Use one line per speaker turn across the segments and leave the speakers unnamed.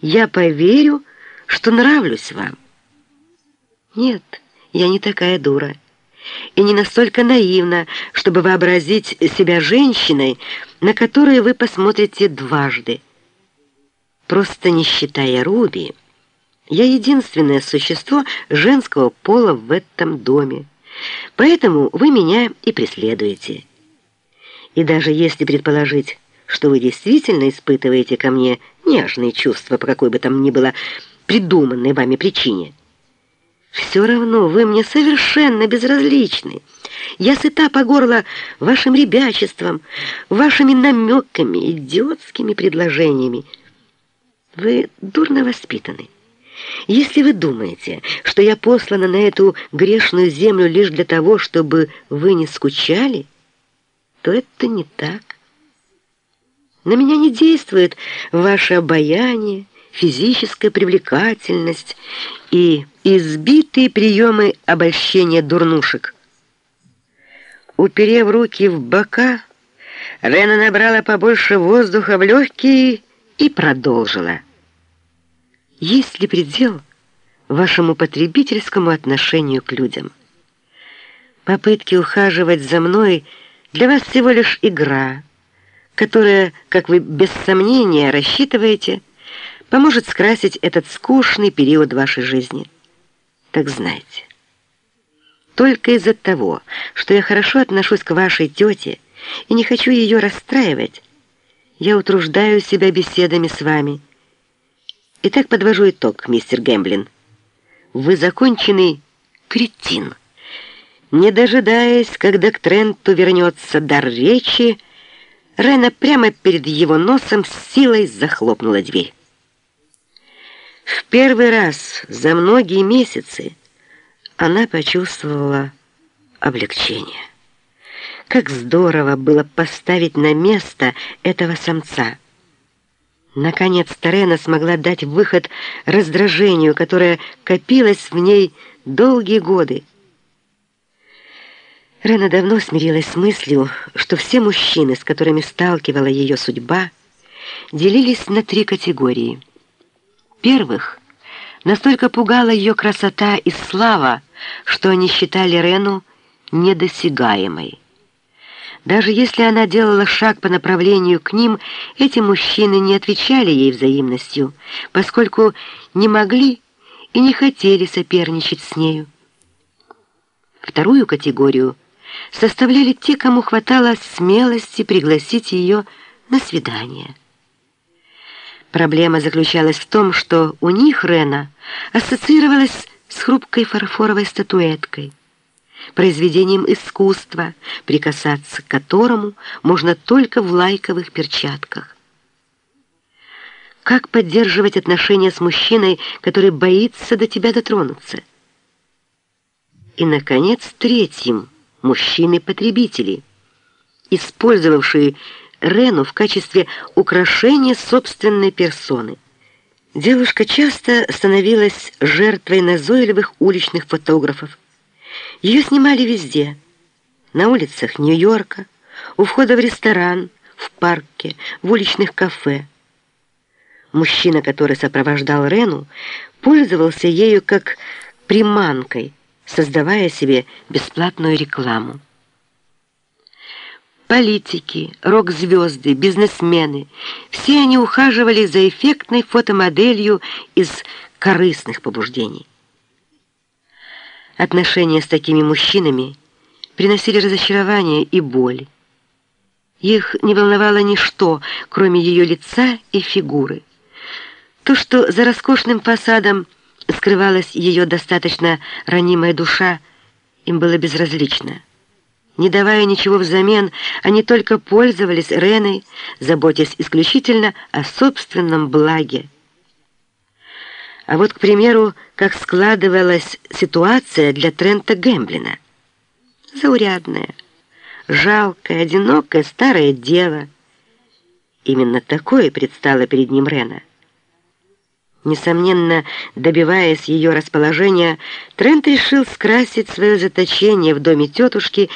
я поверю, что нравлюсь вам. Нет, я не такая дура и не настолько наивна, чтобы вообразить себя женщиной, на которую вы посмотрите дважды. Просто не считая Руби, я единственное существо женского пола в этом доме, поэтому вы меня и преследуете. И даже если предположить, что вы действительно испытываете ко мне нежные чувства по какой бы там ни было придуманной вами причине, все равно вы мне совершенно безразличны. Я сыта по горло вашим ребячеством, вашими намеками, идиотскими предложениями. Вы дурно воспитаны. Если вы думаете, что я послана на эту грешную землю лишь для того, чтобы вы не скучали, то это не так. На меня не действует ваше обаяние, физическая привлекательность и избитые приемы обольщения дурнушек. Уперев руки в бока, Рена набрала побольше воздуха в легкие и продолжила. Есть ли предел вашему потребительскому отношению к людям? Попытки ухаживать за мной для вас всего лишь игра, которая, как вы без сомнения рассчитываете, поможет скрасить этот скучный период вашей жизни. Так знайте, только из-за того, что я хорошо отношусь к вашей тете и не хочу ее расстраивать, я утруждаю себя беседами с вами. Итак, подвожу итог, мистер Гэмблин. Вы законченный кретин. Не дожидаясь, когда к Тренту вернется дар речи, Рена прямо перед его носом с силой захлопнула дверь. В первый раз за многие месяцы она почувствовала облегчение. Как здорово было поставить на место этого самца. Наконец Тарена смогла дать выход раздражению, которое копилось в ней долгие годы. Рена давно смирилась с мыслью, что все мужчины, с которыми сталкивала ее судьба, делились на три категории – Первых настолько пугала ее красота и слава, что они считали Рену недосягаемой. Даже если она делала шаг по направлению к ним, эти мужчины не отвечали ей взаимностью, поскольку не могли и не хотели соперничать с нею. Вторую категорию составляли те, кому хватало смелости пригласить ее на свидание. Проблема заключалась в том, что у них Рена ассоциировалась с хрупкой фарфоровой статуэткой, произведением искусства, прикасаться к которому можно только в лайковых перчатках. Как поддерживать отношения с мужчиной, который боится до тебя дотронуться? И, наконец, третьим – мужчины-потребители, использовавшие Рену в качестве украшения собственной персоны. Девушка часто становилась жертвой назойливых уличных фотографов. Ее снимали везде. На улицах Нью-Йорка, у входа в ресторан, в парке, в уличных кафе. Мужчина, который сопровождал Рену, пользовался ею как приманкой, создавая себе бесплатную рекламу. Политики, рок-звезды, бизнесмены – все они ухаживали за эффектной фотомоделью из корыстных побуждений. Отношения с такими мужчинами приносили разочарование и боль. Их не волновало ничто, кроме ее лица и фигуры. То, что за роскошным фасадом скрывалась ее достаточно ранимая душа, им было безразлично. Не давая ничего взамен, они только пользовались Реной, заботясь исключительно о собственном благе. А вот, к примеру, как складывалась ситуация для Трента Гемблина. Заурядная, жалкая, одинокая старая дева. Именно такое предстало перед ним Рена. Несомненно, добиваясь ее расположения, Трент решил скрасить свое заточение в доме тетушки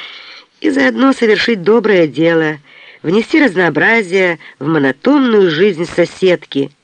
и заодно совершить доброе дело, внести разнообразие в монотонную жизнь соседки –